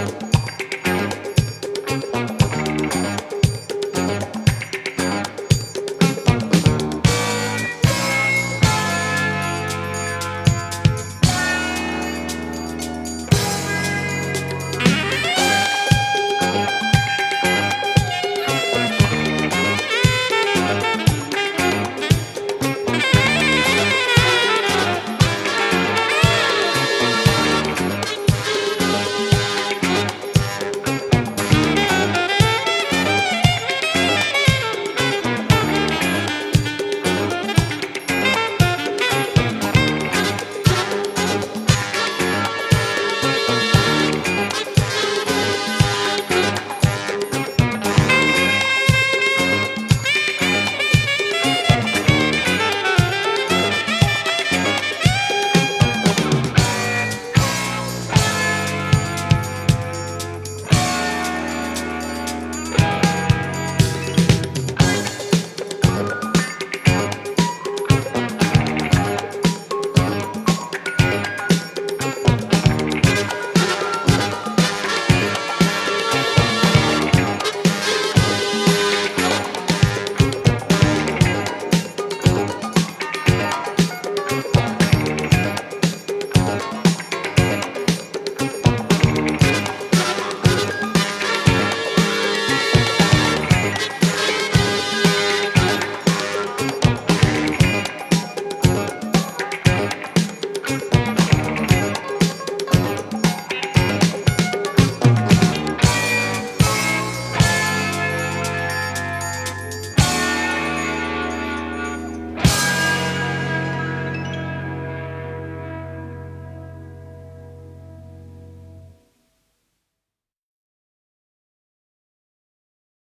Bye.